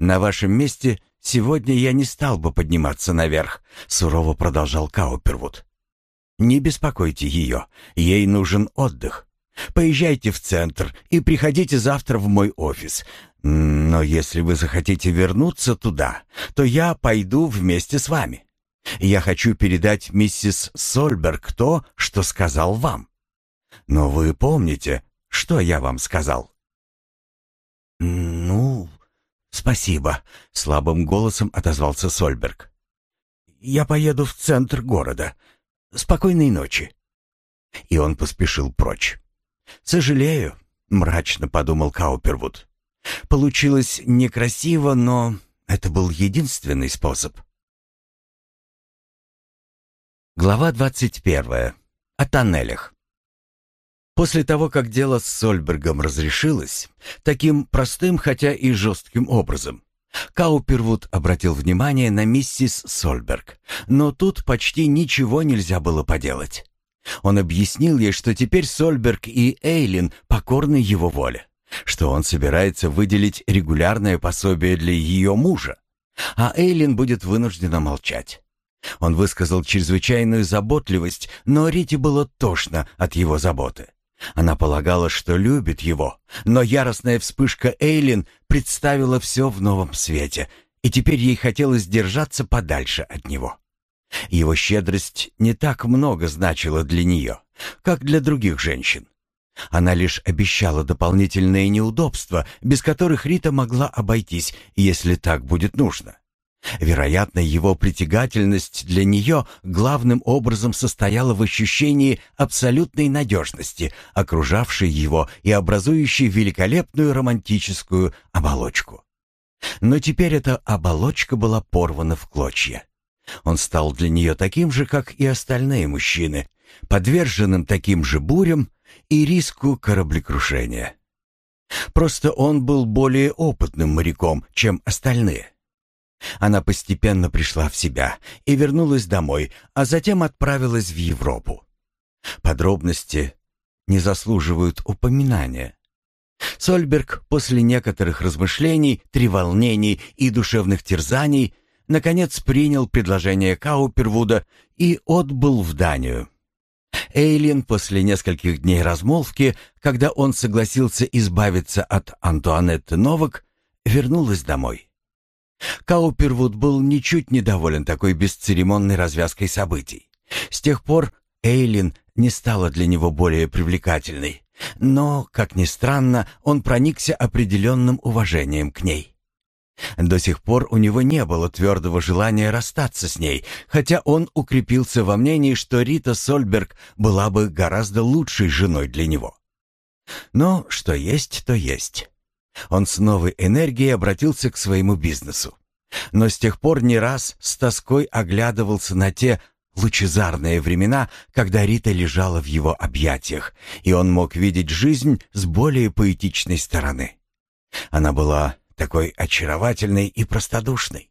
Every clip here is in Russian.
«На вашем месте сегодня я не стал бы подниматься наверх», — сурово продолжал Каупервуд. «Не беспокойте ее, ей нужен отдых. Поезжайте в центр и приходите завтра в мой офис. Но если вы захотите вернуться туда, то я пойду вместе с вами. Я хочу передать миссис Сольберг то, что сказал вам. Но вы помните, что я вам сказал?» «Ну, спасибо», — слабым голосом отозвался Сольберг. «Я поеду в центр города. Спокойной ночи». И он поспешил прочь. «Сожалею», — мрачно подумал Каупервуд. «Получилось некрасиво, но это был единственный способ». Глава двадцать первая. О тоннелях. После того, как дело с Сольбергом разрешилось, таким простым, хотя и жестким образом, Каупервуд обратил внимание на миссис Сольберг, но тут почти ничего нельзя было поделать. Он объяснил ей, что теперь Сольберг и Эйлин покорны его воле, что он собирается выделить регулярное пособие для ее мужа, а Эйлин будет вынуждена молчать. Он высказал чрезвычайную заботливость, но Рите было тошно от его заботы. Она полагала, что любит его, но яростная вспышка Эйлин представила все в новом свете, и теперь ей хотелось держаться подальше от него. Его щедрость не так много значила для нее, как для других женщин. Она лишь обещала дополнительные неудобства, без которых Рита могла обойтись, если так будет нужно. Вероятно, его притягательность для нее главным образом состояла в ощущении абсолютной надежности, окружавшей его и образующей великолепную романтическую оболочку. Но теперь эта оболочка была порвана в клочья. Он стал для нее таким же, как и остальные мужчины, подверженным таким же бурям и риску кораблекрушения. Просто он был более опытным моряком, чем остальные. Она постепенно пришла в себя и вернулась домой, а затем отправилась в Европу. Подробности не заслуживают упоминания. Сольберг после некоторых размышлений, треволнений и душевных терзаний наконец принял предложение Каупервуда и отбыл в Данию. Эйлин после нескольких дней размолвки, когда он согласился избавиться от Антуанетты Новак, вернулась домой. Каупервуд был ничуть недоволен такой бесцеремонной развязкой событий. С тех пор Эйлин не стала для него более привлекательной, но, как ни странно, он проникся определенным уважением к ней. До сих пор у него не было твердого желания расстаться с ней, хотя он укрепился во мнении, что Рита Сольберг была бы гораздо лучшей женой для него. Но что есть, то есть. Он с новой энергией обратился к своему бизнесу. Но с тех пор не раз с тоской оглядывался на те лучезарные времена, когда Рита лежала в его объятиях, и он мог видеть жизнь с более поэтичной стороны. Она была такой очаровательной и простодушной.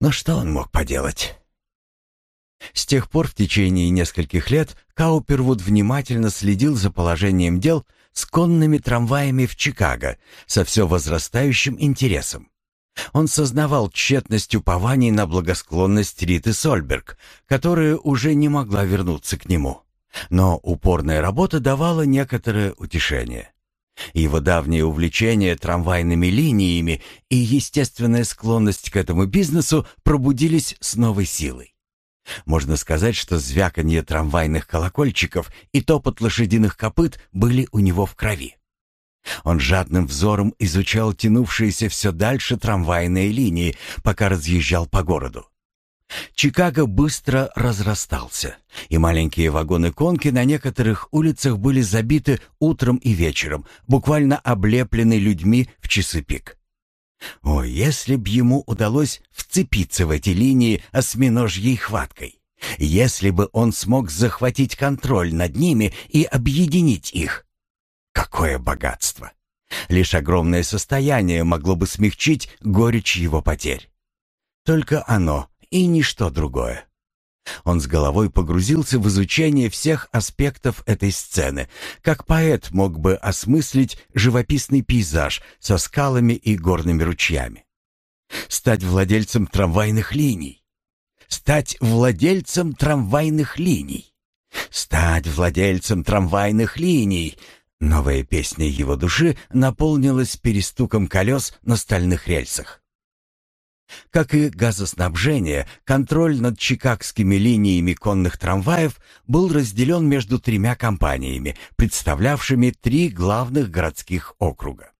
Но что он мог поделать? С тех пор в течение нескольких лет Каупервуд внимательно следил за положением дел с конными трамваями в Чикаго со все возрастающим интересом. Он сознавал тщетность упований на благосклонность Риты Сольберг, которая уже не могла вернуться к нему. Но упорная работа давала некоторое утешение. Его давнее увлечение трамвайными линиями и естественная склонность к этому бизнесу пробудились с новой силой. Можно сказать, что звяканье трамвайных колокольчиков и топот лошадиных копыт были у него в крови. Он жадным взором изучал тянувшиеся все дальше трамвайные линии, пока разъезжал по городу. Чикаго быстро разрастался, и маленькие вагоны-конки на некоторых улицах были забиты утром и вечером, буквально облеплены людьми в часы пик. О, если б ему удалось вцепиться в эти линии осьминожьей хваткой! Если бы он смог захватить контроль над ними и объединить их! Какое богатство! Лишь огромное состояние могло бы смягчить горечь его потерь. Только оно и ничто другое. Он с головой погрузился в изучение всех аспектов этой сцены, как поэт мог бы осмыслить живописный пейзаж со скалами и горными ручьями. Стать владельцем трамвайных линий. Стать владельцем трамвайных линий. Стать владельцем трамвайных линий. Новая песня его души наполнилась перестуком колес на стальных рельсах. Как и газоснабжение, контроль над чикагскими линиями конных трамваев был разделен между тремя компаниями, представлявшими три главных городских округа.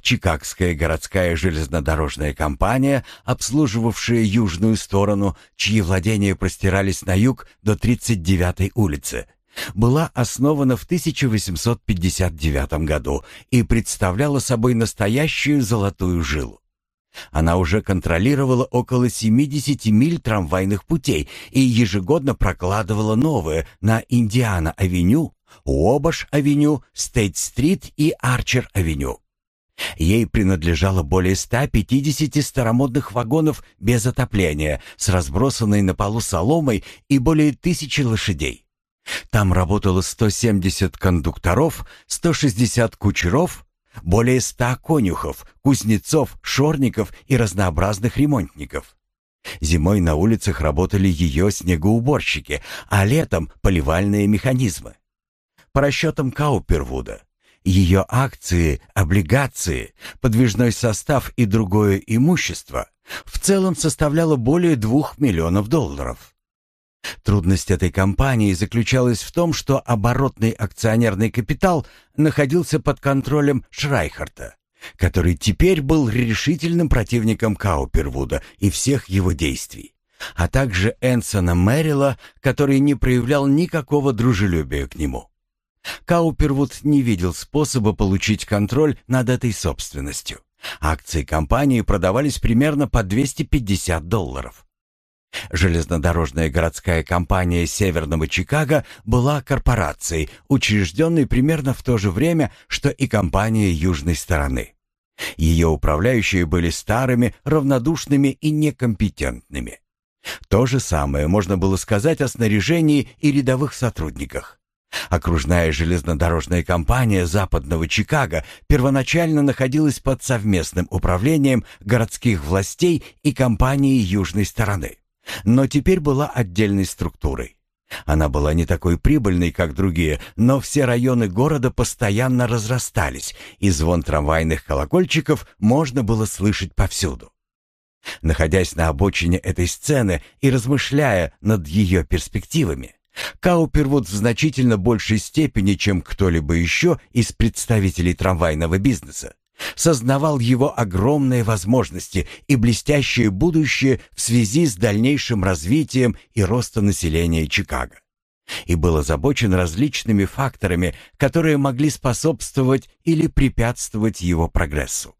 Чикагская городская железнодорожная компания, обслуживавшая южную сторону, чьи владения простирались на юг до 39-й улицы, была основана в 1859 году и представляла собой настоящую золотую жилу. Она уже контролировала около 70 миль трамвайных путей и ежегодно прокладывала новые на Индиана-авеню, Уобаш-авеню, Стейт-стрит и Арчер-авеню. Ей принадлежало более 150 старомодных вагонов без отопления с разбросанной на полу соломой и более тысячи лошадей. Там работало 170 кондукторов, 160 кучеров, более ста конюхов, кузнецов, шорников и разнообразных ремонтников. Зимой на улицах работали ее снегоуборщики, а летом — поливальные механизмы. По расчетам Каупервуда, ее акции, облигации, подвижной состав и другое имущество в целом составляло более двух миллионов долларов. Трудность этой компании заключалась в том, что оборотный акционерный капитал находился под контролем Шрайхарта, который теперь был решительным противником Каупервуда и всех его действий, а также Энсона Мэрила, который не проявлял никакого дружелюбия к нему. Каупервуд не видел способа получить контроль над этой собственностью. Акции компании продавались примерно по 250 долларов. Железнодорожная городская компания Северного Чикаго была корпорацией, учрежденной примерно в то же время, что и компания Южной стороны. Ее управляющие были старыми, равнодушными и некомпетентными. То же самое можно было сказать о снаряжении и рядовых сотрудниках. Окружная железнодорожная компания Западного Чикаго первоначально находилась под совместным управлением городских властей и компании Южной стороны но теперь была отдельной структурой. Она была не такой прибыльной, как другие, но все районы города постоянно разрастались, и звон трамвайных колокольчиков можно было слышать повсюду. Находясь на обочине этой сцены и размышляя над ее перспективами, Каупервуд в значительно большей степени, чем кто-либо еще из представителей трамвайного бизнеса, сознавал его огромные возможности и блестящее будущее в связи с дальнейшим развитием и ростом населения Чикаго. И был озабочен различными факторами, которые могли способствовать или препятствовать его прогрессу.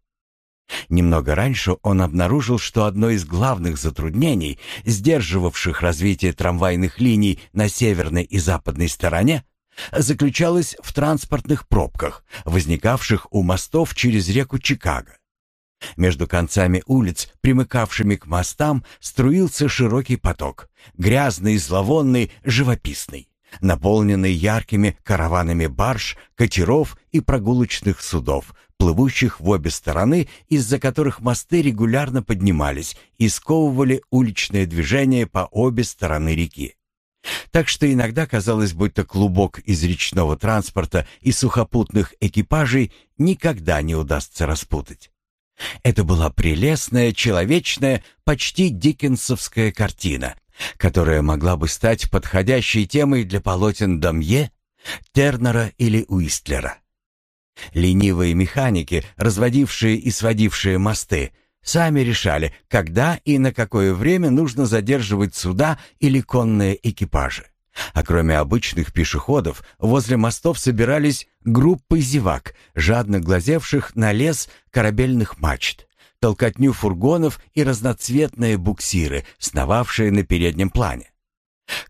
Немного раньше он обнаружил, что одно из главных затруднений, сдерживавших развитие трамвайных линий на северной и западной стороне, заключалась в транспортных пробках, возникавших у мостов через реку Чикаго. Между концами улиц, примыкавшими к мостам, струился широкий поток, грязный, зловонный, живописный, наполненный яркими караванами барж, катеров и прогулочных судов, плывущих в обе стороны, из-за которых мосты регулярно поднимались и сковывали уличное движение по обе стороны реки. Так что иногда казалось, будто клубок из речного транспорта и сухопутных экипажей никогда не удастся распутать. Это была прелестная, человечная, почти диккенсовская картина, которая могла бы стать подходящей темой для полотен Дамье, Тернера или Уистлера. Ленивые механики, разводившие и сводившие мосты, сами решали, когда и на какое время нужно задерживать суда или конные экипажи. А кроме обычных пешеходов, возле мостов собирались группы зевак, жадно глазевших на лес корабельных мачт, толкотню фургонов и разноцветные буксиры, сновавшие на переднем плане.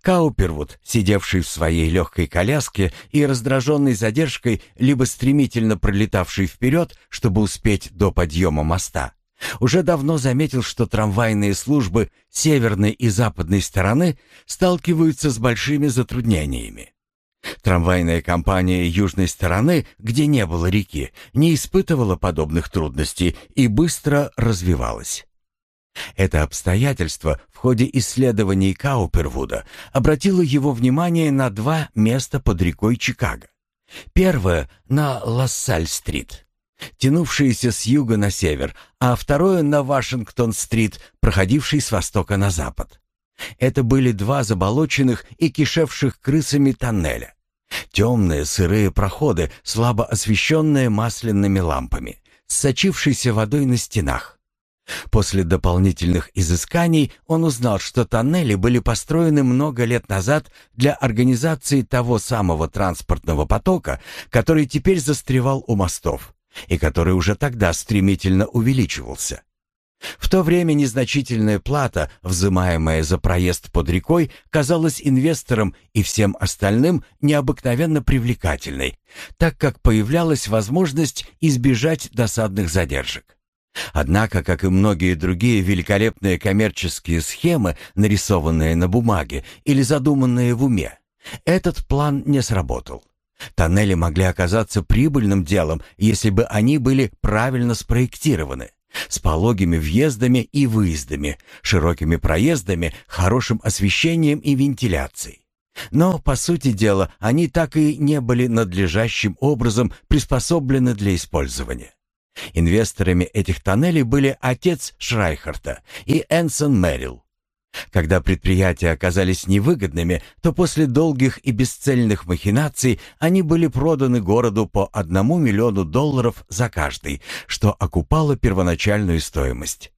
Каупервуд, сидевший в своей легкой коляске и раздраженный задержкой, либо стремительно пролетавший вперед, чтобы успеть до подъема моста, уже давно заметил, что трамвайные службы северной и западной стороны сталкиваются с большими затруднениями. Трамвайная компания южной стороны, где не было реки, не испытывала подобных трудностей и быстро развивалась. Это обстоятельство в ходе исследований Каупервуда обратило его внимание на два места под рекой Чикаго. Первое — на Лассаль-стрит, тянувшееся с юга на север, а второе — на Вашингтон-стрит, проходивший с востока на запад. Это были два заболоченных и кишевших крысами тоннеля. Темные сырые проходы, слабо освещенные масляными лампами, с сочившейся водой на стенах. После дополнительных изысканий он узнал, что тоннели были построены много лет назад для организации того самого транспортного потока, который теперь застревал у мостов и который уже тогда стремительно увеличивался. В то время незначительная плата, взимаемая за проезд под рекой, казалась инвесторам и всем остальным необыкновенно привлекательной, так как появлялась возможность избежать досадных задержек. Однако, как и многие другие великолепные коммерческие схемы, нарисованные на бумаге или задуманные в уме, этот план не сработал. Тоннели могли оказаться прибыльным делом, если бы они были правильно спроектированы с пологими въездами и выездами, широкими проездами, хорошим освещением и вентиляцией. Но, по сути дела, они так и не были надлежащим образом приспособлены для использования. Инвесторами этих тоннелей были отец Шрайхарта и Энсон Мэрил. Когда предприятия оказались невыгодными, то после долгих и бесцельных махинаций они были проданы городу по одному миллиону долларов за каждый, что окупало первоначальную стоимость.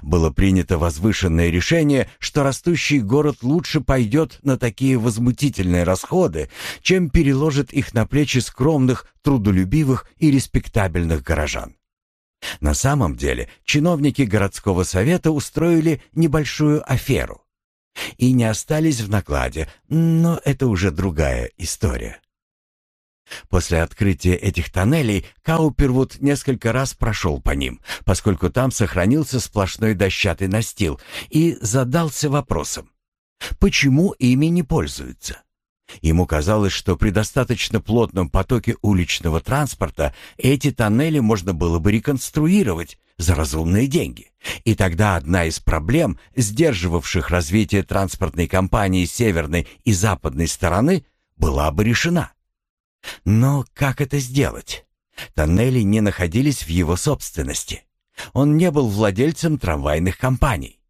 Было принято возвышенное решение, что растущий город лучше пойдет на такие возмутительные расходы, чем переложит их на плечи скромных, трудолюбивых и респектабельных горожан. На самом деле чиновники городского совета устроили небольшую аферу и не остались в накладе, но это уже другая история. После открытия этих тоннелей Каупервуд несколько раз прошел по ним, поскольку там сохранился сплошной дощатый настил, и задался вопросом, почему ими не пользуются. Ему казалось, что при достаточно плотном потоке уличного транспорта эти тоннели можно было бы реконструировать за разумные деньги. И тогда одна из проблем, сдерживавших развитие транспортной компании северной и западной стороны, была бы решена. Но как это сделать? Тоннели не находились в его собственности. Он не был владельцем трамвайных компаний.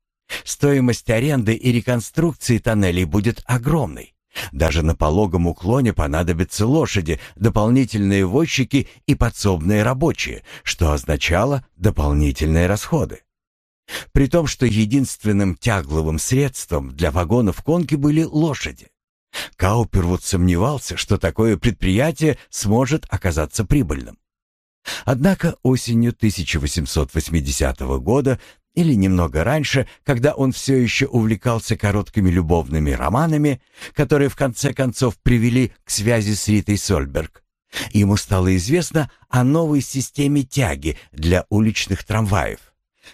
Стоимость аренды и реконструкции тоннелей будет огромной. Даже на пологом уклоне понадобятся лошади, дополнительные возчики и подсобные рабочие, что означало дополнительные расходы. При том, что единственным тягловым средством для вагонов конки были лошади. Каупервуд сомневался, что такое предприятие сможет оказаться прибыльным. Однако осенью 1880 года или немного раньше, когда он все еще увлекался короткими любовными романами, которые в конце концов привели к связи с Ритой Сольберг. Ему стало известно о новой системе тяги для уличных трамваев,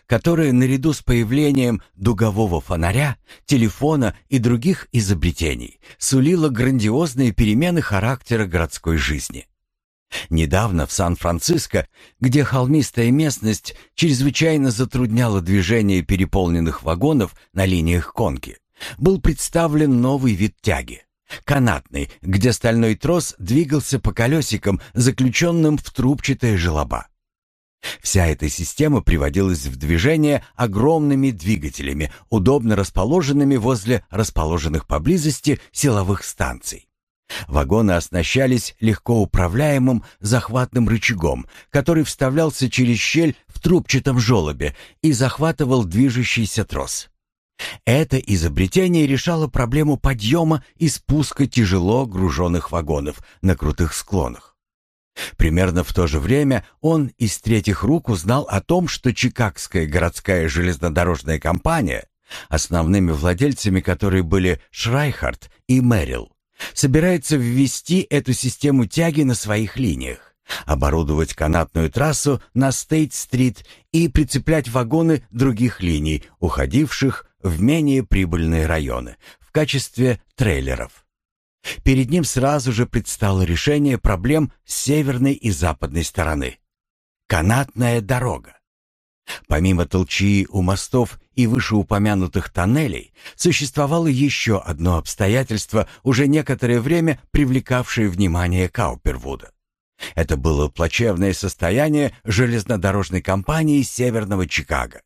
которая наряду с появлением дугового фонаря, телефона и других изобретений сулила грандиозные перемены характера городской жизни. Недавно в Сан-Франциско, где холмистая местность чрезвычайно затрудняла движение переполненных вагонов на линиях конки, был представлен новый вид тяги. Канатный, где стальной трос двигался по колесикам, заключенным в трубчатые желоба. Вся эта система приводилась в движение огромными двигателями, удобно расположенными возле расположенных поблизости силовых станций. Вагоны оснащались легко управляемым захватным рычагом, который вставлялся через щель в трубчатом желобе и захватывал движущийся трос. Это изобретение решало проблему подъема и спуска тяжело груженных вагонов на крутых склонах. Примерно в то же время он из третьих рук узнал о том, что Чикагская городская железнодорожная компания, основными владельцами которой были Шрайхард и Мэрил, собирается ввести эту систему тяги на своих линиях, оборудовать канатную трассу на Стейт-стрит и прицеплять вагоны других линий, уходивших в менее прибыльные районы, в качестве трейлеров. Перед ним сразу же предстало решение проблем с северной и западной стороны. Канатная дорога. Помимо толчии у мостов и вышеупомянутых тоннелей, существовало еще одно обстоятельство, уже некоторое время привлекавшее внимание Каупервуда. Это было плачевное состояние железнодорожной компании Северного Чикаго.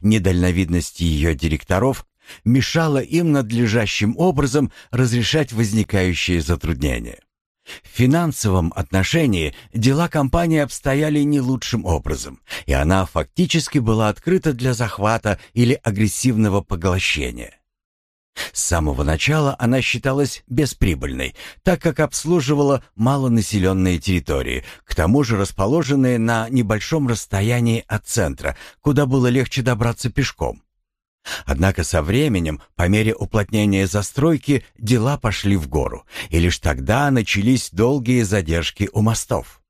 Недальновидность ее директоров мешала им надлежащим образом разрешать возникающие затруднения. В финансовом отношении дела компании обстояли не лучшим образом, и она фактически была открыта для захвата или агрессивного поглощения. С самого начала она считалась бесприбыльной, так как обслуживала малонаселенные территории, к тому же расположенные на небольшом расстоянии от центра, куда было легче добраться пешком. Однако со временем, по мере уплотнения застройки, дела пошли в гору, и лишь тогда начались долгие задержки у мостов.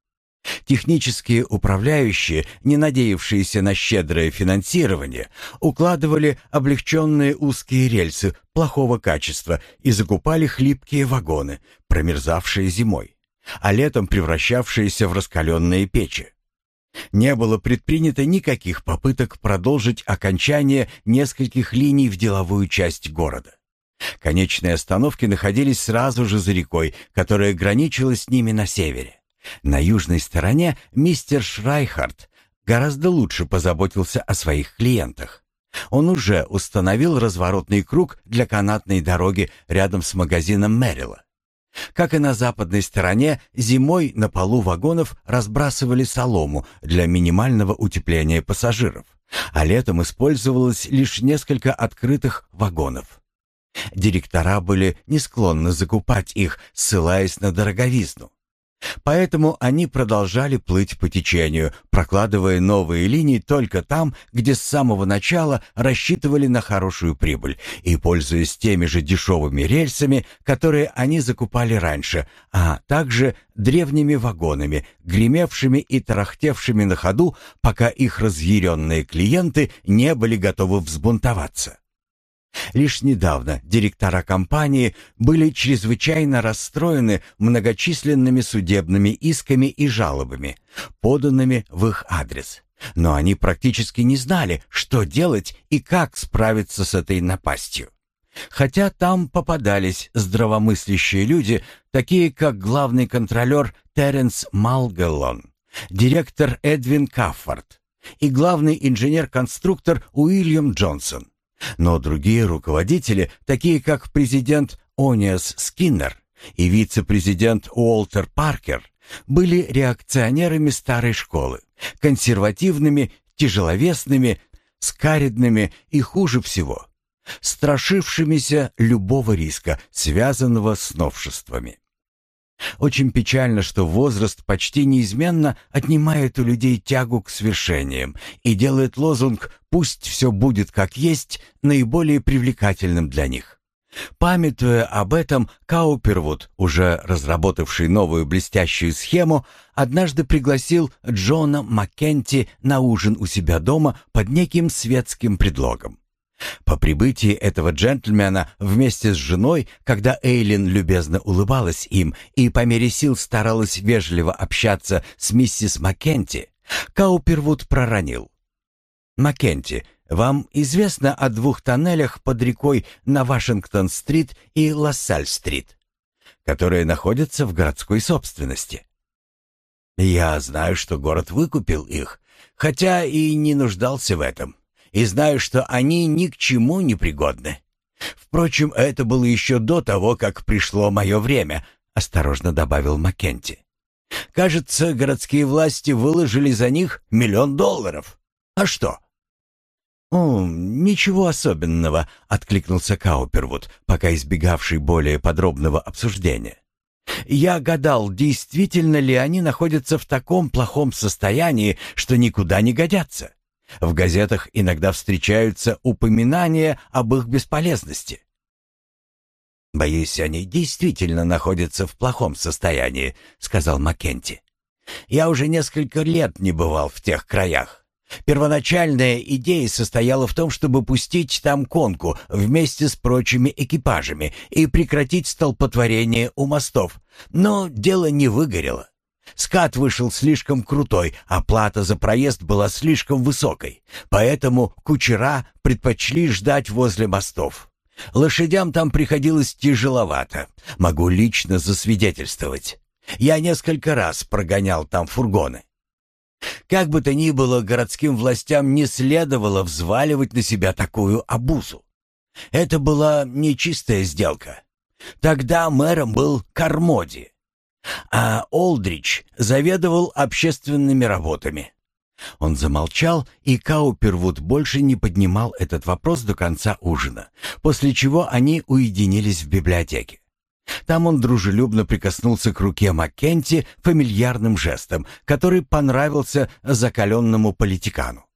Технические управляющие, не надеявшиеся на щедрое финансирование, укладывали облегченные узкие рельсы плохого качества и закупали хлипкие вагоны, промерзавшие зимой, а летом превращавшиеся в раскаленные печи. Не было предпринято никаких попыток продолжить окончание нескольких линий в деловую часть города. Конечные остановки находились сразу же за рекой, которая граничила с ними на севере. На южной стороне мистер Шрайхард гораздо лучше позаботился о своих клиентах. Он уже установил разворотный круг для канатной дороги рядом с магазином Мэрила. Как и на западной стороне, зимой на полу вагонов разбрасывали солому для минимального утепления пассажиров, а летом использовалось лишь несколько открытых вагонов. Директора были не склонны закупать их, ссылаясь на дороговизну. Поэтому они продолжали плыть по течению, прокладывая новые линии только там, где с самого начала рассчитывали на хорошую прибыль и пользуясь теми же дешевыми рельсами, которые они закупали раньше, а также древними вагонами, гремевшими и тарахтевшими на ходу, пока их разъяренные клиенты не были готовы взбунтоваться. Лишь недавно директора компании были чрезвычайно расстроены многочисленными судебными исками и жалобами, поданными в их адрес. Но они практически не знали, что делать и как справиться с этой напастью. Хотя там попадались здравомыслящие люди, такие как главный контролер Теренс Малгеллон, директор Эдвин Каффорд и главный инженер-конструктор Уильям Джонсон. Но другие руководители, такие как президент Ониас Скиннер и вице-президент Уолтер Паркер, были реакционерами старой школы, консервативными, тяжеловесными, скаридными и, хуже всего, страшившимися любого риска, связанного с новшествами. Очень печально, что возраст почти неизменно отнимает у людей тягу к свершениям и делает лозунг «пусть все будет как есть» наиболее привлекательным для них. Памятуя об этом, Каупервуд, уже разработавший новую блестящую схему, однажды пригласил Джона Маккенти на ужин у себя дома под неким светским предлогом. По прибытии этого джентльмена вместе с женой, когда Эйлин любезно улыбалась им и по мере сил старалась вежливо общаться с миссис Маккенти, Каупервуд проронил. «Маккенти, вам известно о двух тоннелях под рекой на Вашингтон-стрит и Лассаль-стрит, которые находятся в городской собственности?» «Я знаю, что город выкупил их, хотя и не нуждался в этом и знаю, что они ни к чему не пригодны. Впрочем, это было еще до того, как пришло мое время, осторожно добавил Маккенти. Кажется, городские власти выложили за них миллион долларов. А что? «О, ничего особенного», — откликнулся Каупервуд, пока избегавший более подробного обсуждения. «Я гадал, действительно ли они находятся в таком плохом состоянии, что никуда не годятся. В газетах иногда встречаются упоминания об их бесполезности. «Боюсь, они действительно находятся в плохом состоянии», — сказал Маккенти. Я уже несколько лет не бывал в тех краях. Первоначальная идея состояла в том, чтобы пустить там конку вместе с прочими экипажами и прекратить столпотворение у мостов, но дело не выгорело. Скат вышел слишком крутой, а плата за проезд была слишком высокой, поэтому кучера предпочли ждать возле мостов. Лошадям там приходилось тяжеловато, могу лично засвидетельствовать. Я несколько раз прогонял там фургоны. Как бы то ни было, городским властям не следовало взваливать на себя такую обузу. Это была нечистая сделка. Тогда мэром был Кармоди, а Олдрич заведовал общественными работами. Он замолчал, и Каупервуд больше не поднимал этот вопрос до конца ужина, после чего они уединились в библиотеке. Там он дружелюбно прикоснулся к руке Маккенти фамильярным жестом, который понравился закаленному политикану.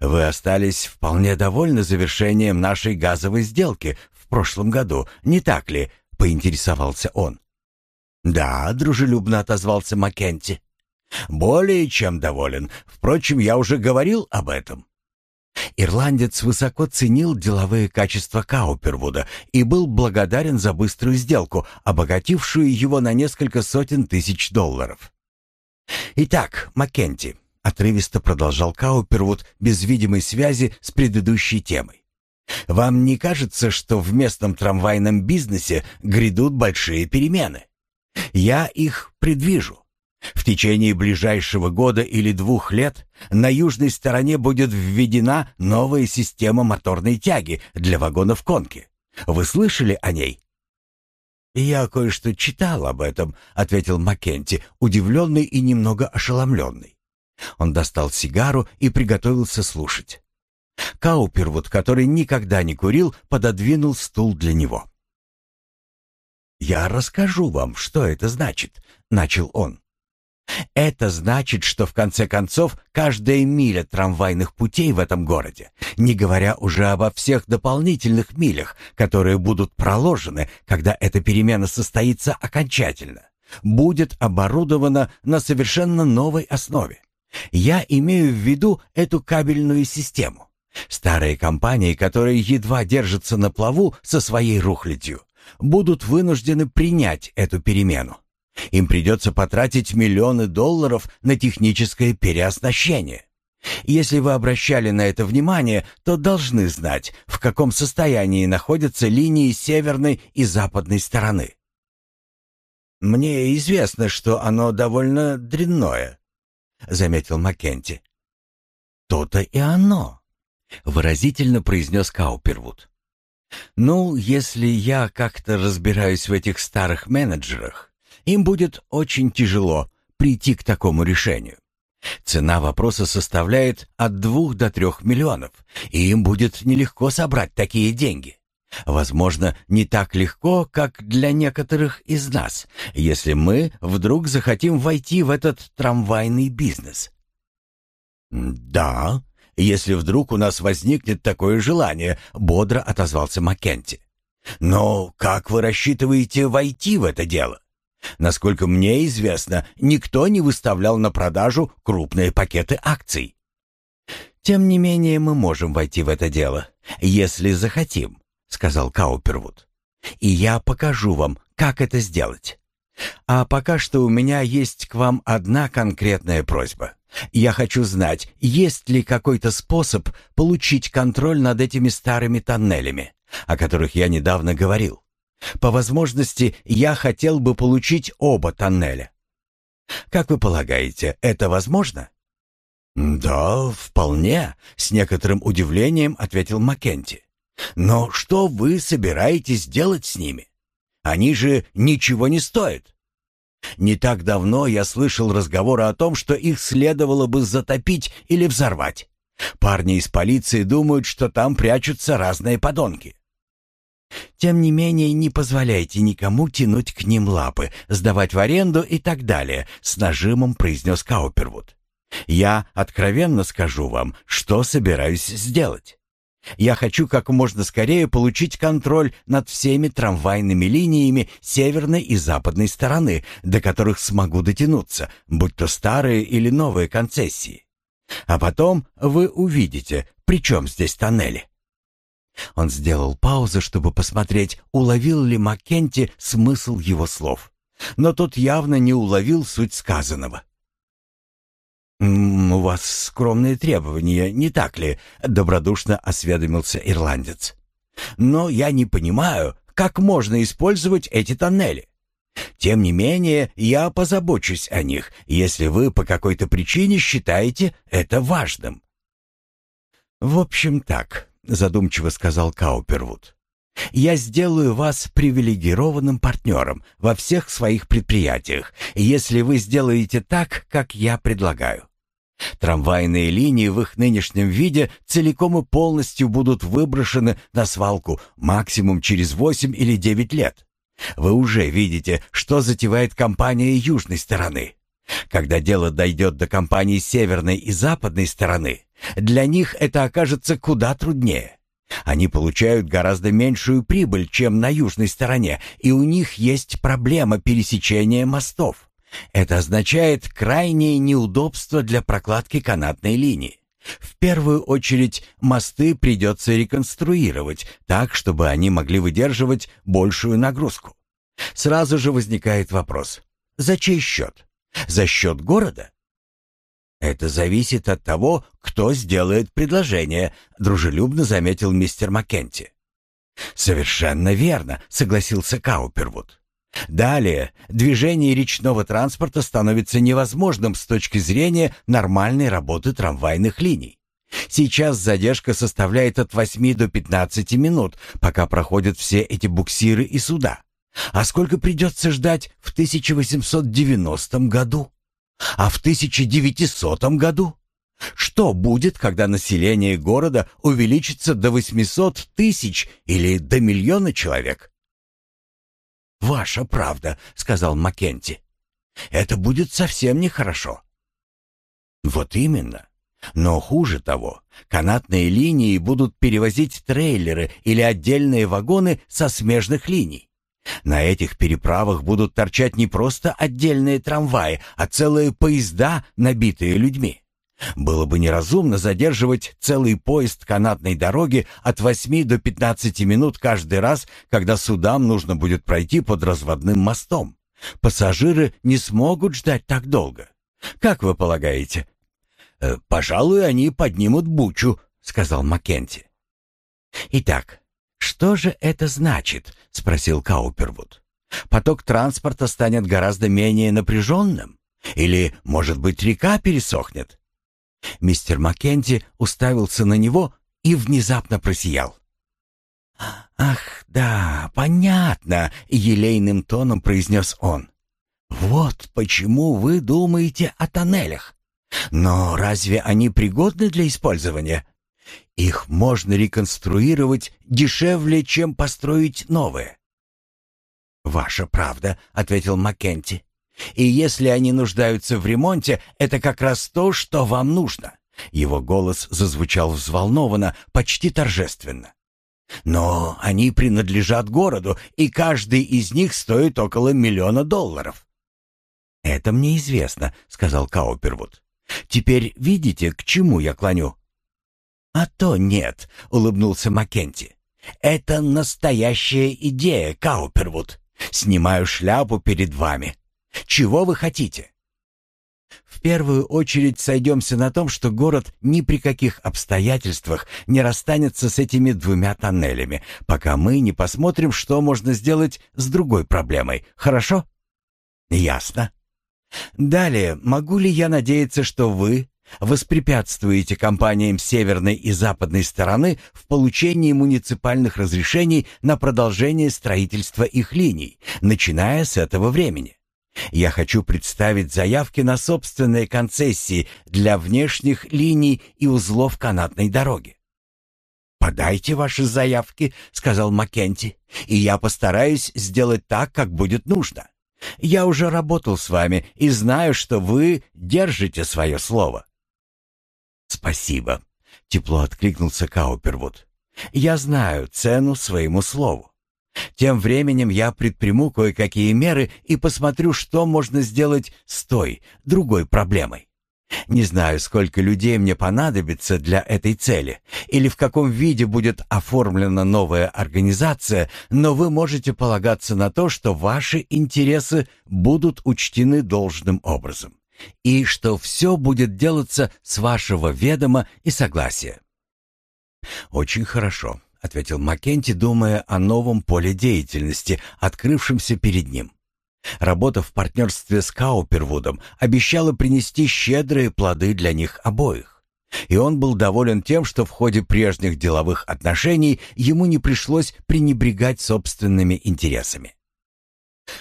«Вы остались вполне довольны завершением нашей газовой сделки в прошлом году, не так ли?» — поинтересовался он. «Да», — дружелюбно отозвался Маккенти. «Более чем доволен. Впрочем, я уже говорил об этом. Ирландец высоко ценил деловые качества Каупервуда и был благодарен за быструю сделку, обогатившую его на несколько сотен тысяч долларов. «Итак, Маккенти», — отрывисто продолжал Каупервуд без видимой связи с предыдущей темой. «Вам не кажется, что в местном трамвайном бизнесе грядут большие перемены? Я их предвижу. В течение ближайшего года или двух лет на южной стороне будет введена новая система моторной тяги для вагонов конки. Вы слышали о ней? «Я кое-что читал об этом», — ответил Маккенти, удивленный и немного ошеломленный. Он достал сигару и приготовился слушать. Каупервуд, который никогда не курил, пододвинул стул для него. «Я расскажу вам, что это значит», — начал он. Это значит, что в конце концов каждая миля трамвайных путей в этом городе, не говоря уже обо всех дополнительных милях, которые будут проложены, когда эта перемена состоится окончательно, будет оборудована на совершенно новой основе. Я имею в виду эту кабельную систему. Старые компании, которые едва держатся на плаву со своей рухлядью, будут вынуждены принять эту перемену. Им придется потратить миллионы долларов на техническое переоснащение. Если вы обращали на это внимание, то должны знать, в каком состоянии находятся линии северной и западной стороны. «Мне известно, что оно довольно дрянное», — заметил Маккенти. «То-то и оно», — выразительно произнес Каупервуд. «Ну, если я как-то разбираюсь в этих старых менеджерах, им будет очень тяжело прийти к такому решению. Цена вопроса составляет от двух до трех миллионов, и им будет нелегко собрать такие деньги. Возможно, не так легко, как для некоторых из нас, если мы вдруг захотим войти в этот трамвайный бизнес. «Да, если вдруг у нас возникнет такое желание», — бодро отозвался Маккенти. «Но как вы рассчитываете войти в это дело?» Насколько мне известно, никто не выставлял на продажу крупные пакеты акций. Тем не менее, мы можем войти в это дело, если захотим, сказал Каупервуд. И я покажу вам, как это сделать. А пока что у меня есть к вам одна конкретная просьба. Я хочу знать, есть ли какой-то способ получить контроль над этими старыми тоннелями, о которых я недавно говорил. По возможности, я хотел бы получить оба тоннеля. Как вы полагаете, это возможно? Да, вполне, с некоторым удивлением ответил Маккенти. Но что вы собираетесь делать с ними? Они же ничего не стоят. Не так давно я слышал разговоры о том, что их следовало бы затопить или взорвать. Парни из полиции думают, что там прячутся разные подонки. Тем не менее, не позволяйте никому тянуть к ним лапы, сдавать в аренду и так далее, с нажимом произнес Каупервуд. Я откровенно скажу вам, что собираюсь сделать. Я хочу как можно скорее получить контроль над всеми трамвайными линиями северной и западной стороны, до которых смогу дотянуться, будь то старые или новые концессии. А потом вы увидите, при чем здесь тоннели. Он сделал паузу, чтобы посмотреть, уловил ли Маккенти смысл его слов. Но тот явно не уловил суть сказанного. «У вас скромные требования, не так ли?» — добродушно осведомился ирландец. «Но я не понимаю, как можно использовать эти тоннели. Тем не менее, я позабочусь о них, если вы по какой-то причине считаете это важным». «В общем так», — задумчиво сказал Каупервуд. «Я сделаю вас привилегированным партнером во всех своих предприятиях, если вы сделаете так, как я предлагаю. Трамвайные линии в их нынешнем виде целиком и полностью будут выброшены на свалку максимум через 8 или 9 лет. Вы уже видите, что затевает компания южной стороны. Когда дело дойдет до компаний северной и западной стороны, для них это окажется куда труднее. Они получают гораздо меньшую прибыль, чем на южной стороне, и у них есть проблема пересечения мостов. Это означает крайнее неудобство для прокладки канатной линии. В первую очередь мосты придется реконструировать так, чтобы они могли выдерживать большую нагрузку. Сразу же возникает вопрос, за чей счет? За счет города? Это зависит от того, кто сделает предложение, дружелюбно заметил мистер Маккенти. Совершенно верно, согласился Каупервуд. Далее, движение речного транспорта становится невозможным с точки зрения нормальной работы трамвайных линий. Сейчас задержка составляет от 8 до 15 минут, пока проходят все эти буксиры и суда. А сколько придется ждать в 1890 году? А в 1900 году? Что будет, когда население города увеличится до 800 тысяч или до миллиона человек? «Ваша правда», — сказал Маккенти. «Это будет совсем нехорошо». «Вот именно. Но хуже того, канатные линии будут перевозить трейлеры или отдельные вагоны со смежных линий. На этих переправах будут торчать не просто отдельные трамваи, а целые поезда, набитые людьми. Было бы неразумно задерживать целый поезд канатной дороги от 8 до 15 минут каждый раз, когда судам нужно будет пройти под разводным мостом. Пассажиры не смогут ждать так долго. Как вы полагаете? «Э, «Пожалуй, они поднимут бучу», — сказал Маккенти. «Итак, что же это значит?» — спросил Каупервуд. «Поток транспорта станет гораздо менее напряженным? Или, может быть, река пересохнет?» Мистер Маккенти уставился на него и внезапно просиял. «Ах, да, понятно», — елейным тоном произнес он. «Вот почему вы думаете о тоннелях. Но разве они пригодны для использования? Их можно реконструировать дешевле, чем построить новые». «Ваша правда», — ответил Маккенти. И если они нуждаются в ремонте, это как раз то, что вам нужно. Его голос зазвучал взволнованно, почти торжественно. Но они принадлежат городу, и каждый из них стоит около миллиона долларов. Это мне известно, сказал Каупервуд. Теперь видите, к чему я клоню? А то нет, улыбнулся Маккенти. Это настоящая идея, Каупервуд. Снимаю шляпу перед вами. Чего вы хотите? В первую очередь сойдемся на том, что город ни при каких обстоятельствах не расстанется с этими двумя тоннелями, пока мы не посмотрим, что можно сделать с другой проблемой. Хорошо? Ясно. Далее, могу ли я надеяться, что вы воспрепятствуете компаниям северной и западной стороны в получении муниципальных разрешений на продолжение строительства их линий, начиная с этого времени? Я хочу представить заявки на собственные концессии для внешних линий и узлов канатной дороги. «Подайте ваши заявки», — сказал Маккенти, «и я постараюсь сделать так, как будет нужно. Я уже работал с вами и знаю, что вы держите свое слово». «Спасибо», — тепло откликнулся Каупервуд. Я знаю цену своему слову. Тем временем я предприму кое-какие меры и посмотрю, что можно сделать с той, другой проблемой. Не знаю, сколько людей мне понадобится для этой цели или в каком виде будет оформлена новая организация, но вы можете полагаться на то, что ваши интересы будут учтены должным образом и что все будет делаться с вашего ведома и согласия. Очень хорошо, ответил Маккенти, думая о новом поле деятельности, открывшемся перед ним. Работа в партнерстве с Каупервудом обещала принести щедрые плоды для них обоих. И он был доволен тем, что в ходе прежних деловых отношений ему не пришлось пренебрегать собственными интересами.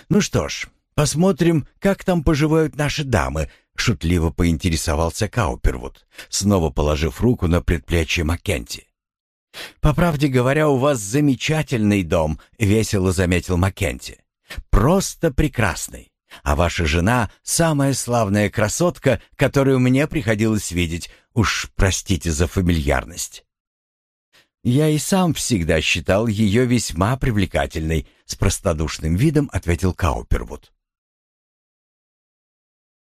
«Ну что ж, посмотрим, как там поживают наши дамы», — шутливо поинтересовался Каупервуд, снова положив руку на предплечье Маккенти. «По правде говоря, у вас замечательный дом», — весело заметил Маккенти. Просто прекрасный. А ваша жена — самая славная красотка, которую мне приходилось видеть. Уж простите за фамильярность. Я и сам всегда считал ее весьма привлекательной, с простодушным видом ответил Каупервуд.